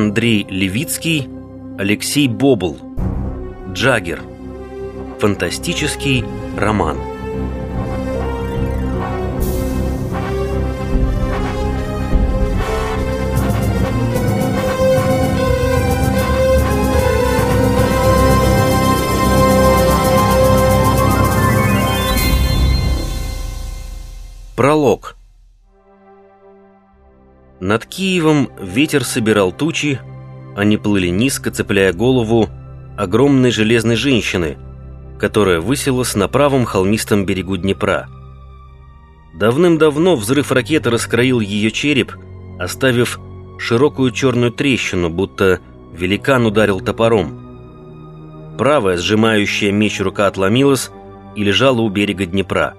Андрей Левицкий, Алексей Бобл. Джаггер. Фантастический роман. Пролог. Над Киевом ветер собирал тучи, они плыли низко, цепляя голову огромной железной женщины, которая высилась на правом холмистом берегу Днепра. Давным-давно взрыв ракеты раскроил ее череп, оставив широкую черную трещину, будто великан ударил топором. Правая, сжимающая меч рука отломилась и лежала у берега Днепра.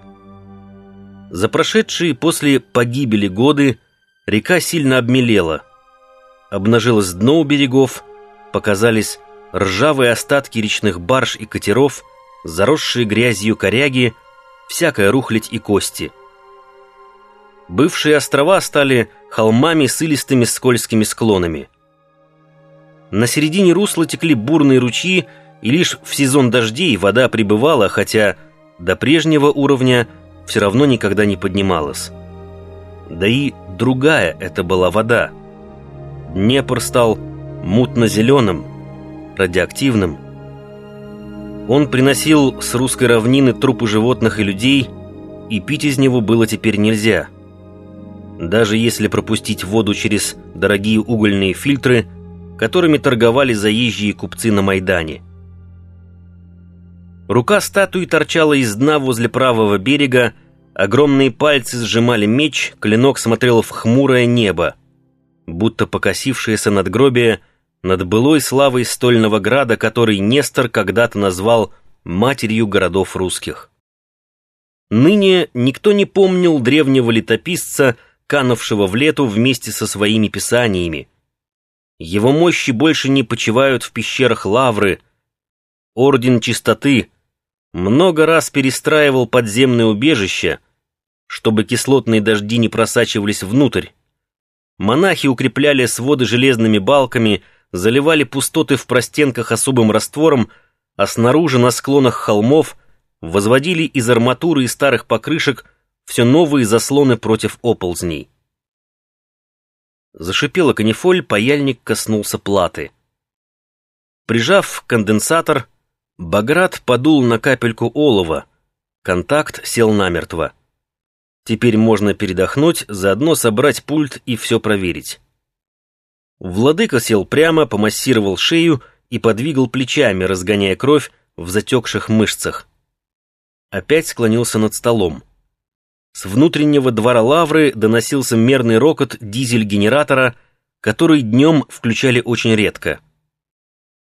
За прошедшие после погибели годы река сильно обмелела. Обнажилось дно у берегов, показались ржавые остатки речных барж и катеров, заросшие грязью коряги, всякая рухлядь и кости. Бывшие острова стали холмами с илистыми скользкими склонами. На середине русла текли бурные ручьи, и лишь в сезон дождей вода прибывала, хотя до прежнего уровня – все равно никогда не поднималась. Да и другая это была вода. Днепр стал мутно-зеленым, радиоактивным. Он приносил с русской равнины трупы животных и людей, и пить из него было теперь нельзя. Даже если пропустить воду через дорогие угольные фильтры, которыми торговали заезжие купцы на Майдане – Рука статуи торчала из дна возле правого берега, огромные пальцы сжимали меч, клинок смотрел в хмурое небо, будто покосившееся надгробие над былой славой стольного града, который Нестор когда-то назвал матерью городов русских. Ныне никто не помнил древнего летописца, канувшего в лету вместе со своими писаниями. Его мощи больше не почивают в пещерах лавры. Орден чистоты — много раз перестраивал подземные убежища, чтобы кислотные дожди не просачивались внутрь. Монахи укрепляли своды железными балками, заливали пустоты в простенках особым раствором, а снаружи на склонах холмов возводили из арматуры и старых покрышек все новые заслоны против оползней. Зашипела канифоль, паяльник коснулся платы. Прижав конденсатор, Баграт подул на капельку олова. Контакт сел намертво. Теперь можно передохнуть, заодно собрать пульт и все проверить. Владыка сел прямо, помассировал шею и подвигал плечами, разгоняя кровь в затекших мышцах. Опять склонился над столом. С внутреннего двора лавры доносился мерный рокот дизель-генератора, который днем включали очень редко.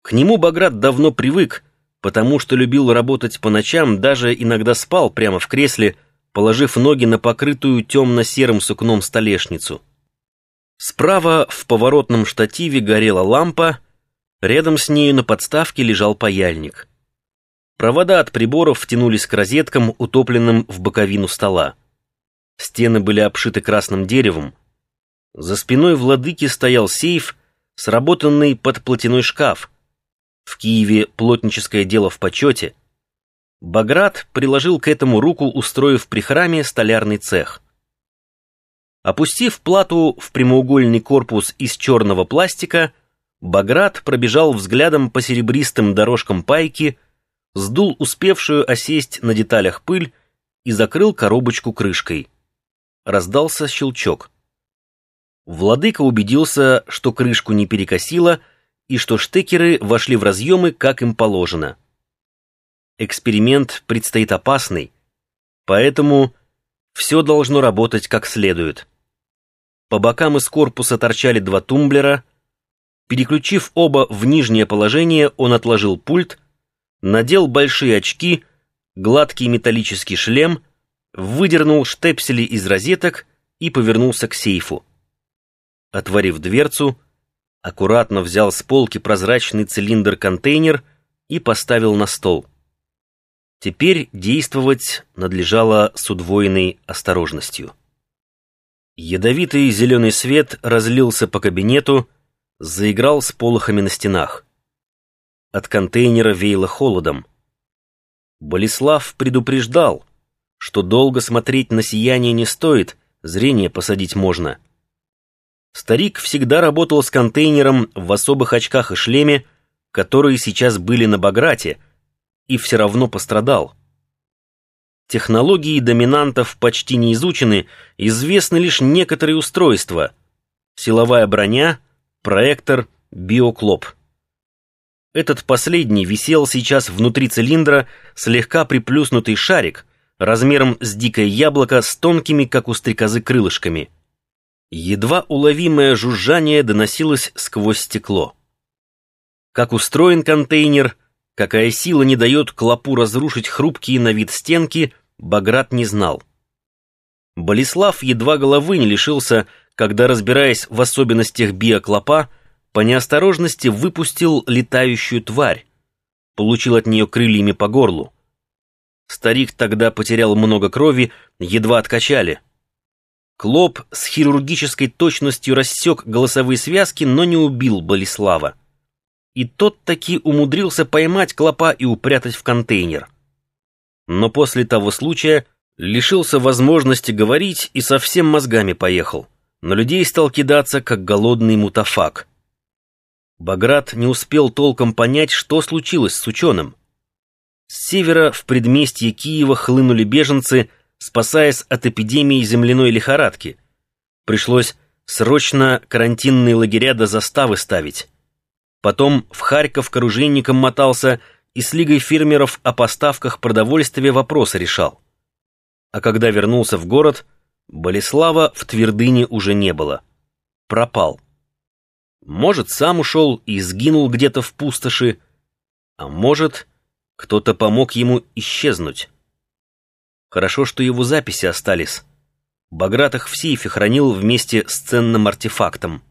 К нему Баграт давно привык, потому что любил работать по ночам, даже иногда спал прямо в кресле, положив ноги на покрытую темно-серым сукном столешницу. Справа в поворотном штативе горела лампа, рядом с нею на подставке лежал паяльник. Провода от приборов втянулись к розеткам, утопленным в боковину стола. Стены были обшиты красным деревом. За спиной владыки стоял сейф, сработанный под платяной шкаф — в Киеве плотническое дело в почете, Баграт приложил к этому руку, устроив при храме столярный цех. Опустив плату в прямоугольный корпус из черного пластика, Баграт пробежал взглядом по серебристым дорожкам пайки, сдул успевшую осесть на деталях пыль и закрыл коробочку крышкой. Раздался щелчок. Владыка убедился, что крышку не перекосило, и что штекеры вошли в разъемы, как им положено. Эксперимент предстоит опасный, поэтому все должно работать как следует. По бокам из корпуса торчали два тумблера. Переключив оба в нижнее положение, он отложил пульт, надел большие очки, гладкий металлический шлем, выдернул штепсели из розеток и повернулся к сейфу. Отворив дверцу, аккуратно взял с полки прозрачный цилиндр-контейнер и поставил на стол. Теперь действовать надлежало с удвоенной осторожностью. Ядовитый зеленый свет разлился по кабинету, заиграл с полохами на стенах. От контейнера веяло холодом. Болеслав предупреждал, что долго смотреть на сияние не стоит, зрение посадить можно. Старик всегда работал с контейнером в особых очках и шлеме, которые сейчас были на Баграте, и все равно пострадал. Технологии доминантов почти не изучены, известны лишь некоторые устройства. Силовая броня, проектор, биоклоп. Этот последний висел сейчас внутри цилиндра слегка приплюснутый шарик, размером с дикое яблоко с тонкими, как у стрекозы, крылышками. Едва уловимое жужжание доносилось сквозь стекло. Как устроен контейнер, какая сила не дает клопу разрушить хрупкие на вид стенки, Баграт не знал. Болеслав едва головы не лишился, когда, разбираясь в особенностях биоклопа, по неосторожности выпустил летающую тварь, получил от нее крыльями по горлу. Старик тогда потерял много крови, едва откачали. Клоп с хирургической точностью рассек голосовые связки, но не убил Болеслава. И тот таки умудрился поймать клопа и упрятать в контейнер. Но после того случая лишился возможности говорить и совсем мозгами поехал. На людей стал кидаться, как голодный мутафак. Баграт не успел толком понять, что случилось с ученым. С севера в предместье Киева хлынули беженцы, спасаясь от эпидемии земляной лихорадки. Пришлось срочно карантинные лагеря до заставы ставить. Потом в Харьков к оружейникам мотался и с Лигой фермеров о поставках продовольствия вопросы решал. А когда вернулся в город, Болеслава в твердыне уже не было. Пропал. Может, сам ушел и сгинул где-то в пустоши, а может, кто-то помог ему исчезнуть. Хорошо, что его записи остались. Баграт их в сейфе хранил вместе с ценным артефактом.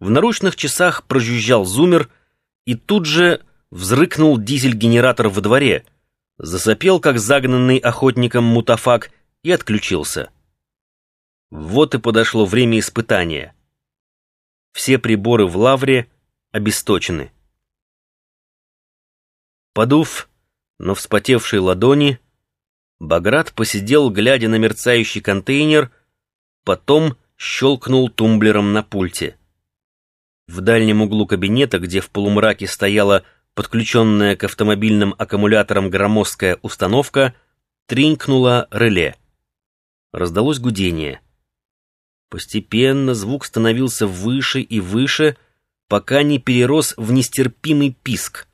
В наручных часах прожужжал зумер, и тут же взрыкнул дизель-генератор во дворе, засопел, как загнанный охотником мутафак, и отключился. Вот и подошло время испытания. Все приборы в лавре обесточены. Подув на вспотевшие ладони, Баграт посидел, глядя на мерцающий контейнер, потом щелкнул тумблером на пульте. В дальнем углу кабинета, где в полумраке стояла подключенная к автомобильным аккумуляторам громоздкая установка, тринкнуло реле. Раздалось гудение. Постепенно звук становился выше и выше, пока не перерос в нестерпимый писк.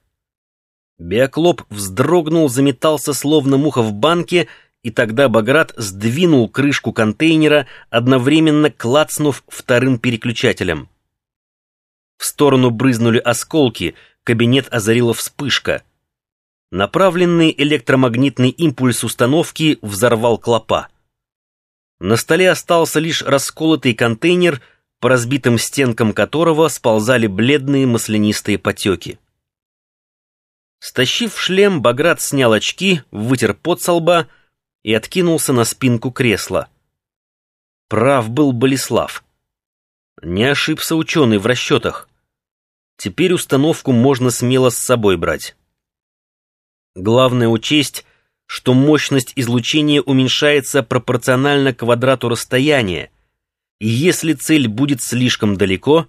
Биоклоп вздрогнул, заметался, словно муха в банке, и тогда Баграт сдвинул крышку контейнера, одновременно клацнув вторым переключателем. В сторону брызнули осколки, кабинет озарила вспышка. Направленный электромагнитный импульс установки взорвал клопа. На столе остался лишь расколотый контейнер, по разбитым стенкам которого сползали бледные маслянистые потеки. Стащив шлем, Баграт снял очки, вытер пот со лба и откинулся на спинку кресла. Прав был Болеслав. Не ошибся ученый в расчетах. Теперь установку можно смело с собой брать. Главное учесть, что мощность излучения уменьшается пропорционально квадрату расстояния, и если цель будет слишком далеко,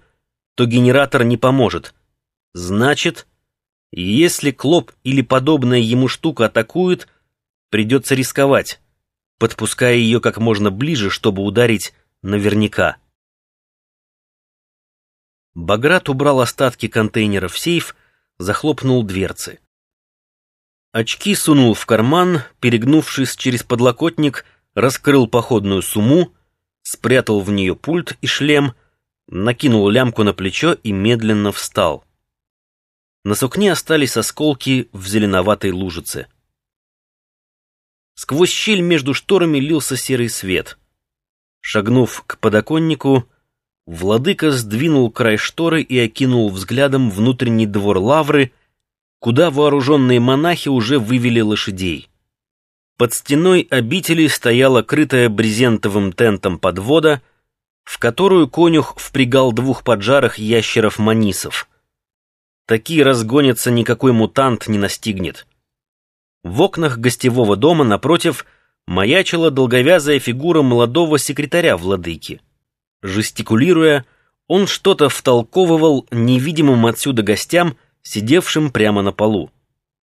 то генератор не поможет. Значит, если Клоп или подобная ему штука атакует, придется рисковать, подпуская ее как можно ближе, чтобы ударить наверняка. Баграт убрал остатки контейнера в сейф, захлопнул дверцы. Очки сунул в карман, перегнувшись через подлокотник, раскрыл походную сумму, спрятал в нее пульт и шлем, накинул лямку на плечо и медленно встал. На сукне остались осколки в зеленоватой лужице. Сквозь щель между шторами лился серый свет. Шагнув к подоконнику, владыка сдвинул край шторы и окинул взглядом внутренний двор лавры, куда вооруженные монахи уже вывели лошадей. Под стеной обители стояла крытая брезентовым тентом подвода, в которую конюх впрягал двух поджарых ящеров-манисов. Такие разгонятся, никакой мутант не настигнет. В окнах гостевого дома, напротив, маячила долговязая фигура молодого секретаря владыки. Жестикулируя, он что-то втолковывал невидимым отсюда гостям, сидевшим прямо на полу.